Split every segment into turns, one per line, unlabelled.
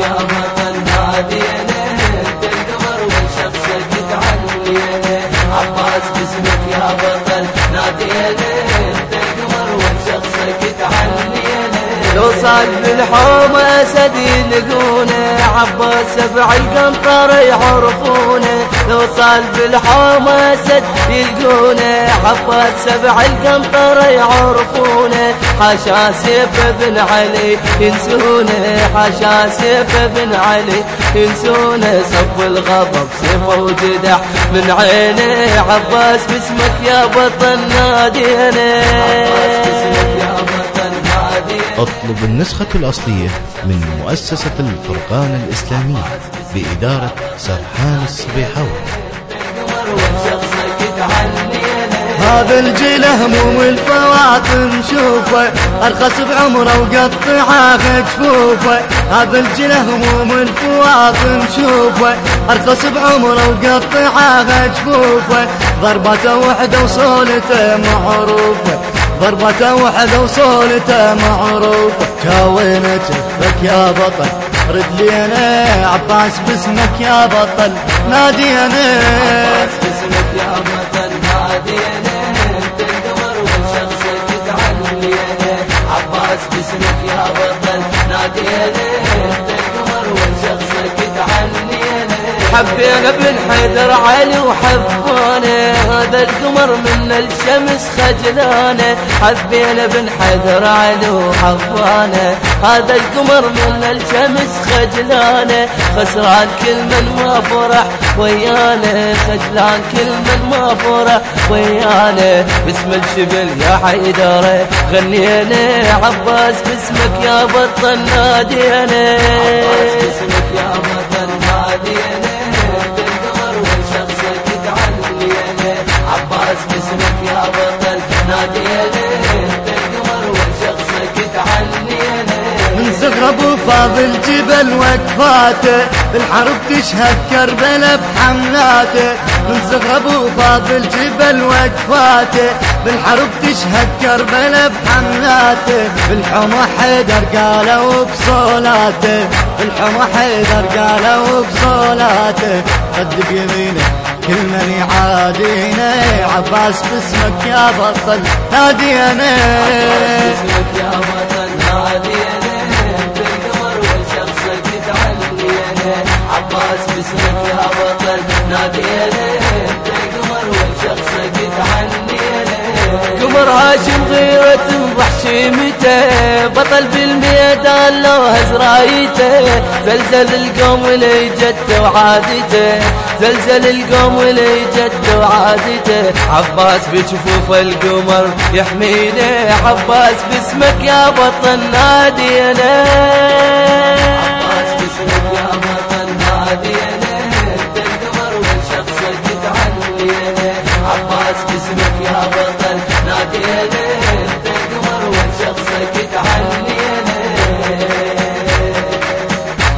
يا بطل تعلينا عباس يا بطل تعلينا لو صاد بالحوم أسد يلقونه عباس سبع القنطر يعرفونه لو صال بالحوم أسد يلقونه عباس سبع القنطر يعرفونه حاشا سيف بن علي ينسونه حاشا سيف بن علي ينسونه صف الغضب سيفه وجدح من عينه عباس باسمك يا بطل نادينا
أطلب النسخة الأصلية من مؤسسة الفرقان الإسلامي بإدارة سرحان الصبيحاوي
هذا الجله مو الفواطم شوفه أرخص بعمره وقطعه جفوفه هذا الجله مو الفواطم شوفه أرخص بعمره وقطعه جفوفه ضربته وحده وصولته معروفة. ضربته وحده وصولته معروفة. كاوينة جفك يا بطل. رد لي أنا عباس باسمك يا بطل. نادي أنا
عباس باسمك يا بطل. نادينا بطل حبينا بن حيدر علي وحبانا هذا القمر من الشمس خجلانه حبينا بن حيدر علي وحبانا هذا القمر من الشمس خجلانه خسران كل من ما فرح ويانا خجلان كل من ما فرح ويانا. باسم الشبل يا حيدر غنينا. عباس باسمك يا بطل نادينا. يا بطل وشخصك
من صغر ابو فاضل جبل وقفاته الحرب تشهد كربلة بحملاته. من صغر ابو فاضل جبل وقفاته بالحرب تشهد كربلة بحملاته. بالحمى حيدر قالوا بصولاته بالحمى حيدر قالوا بصولاته. قد بيمينه كل من يعادينا عباس باسمك يا بطل نادينا.
بطل عباس باسمك يا بطل هاشم غيرة بحشيمته بطل بالميدان لو هزرايته زلزل القوم جت وعادته. زلزل القوم جت وعادته. عباس بجفوف القمر يحمينا عباس باسمك يا بطل نادينا عباس باسمك يا بطل عباس باسمك يا بطل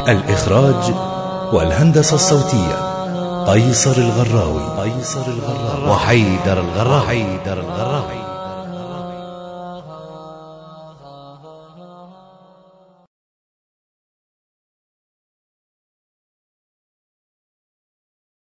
الإخراج والهندسة الصوتية. قيصر الغراوي قيصر الغراوي
وحيدر الغراوي حيدر الغراوي.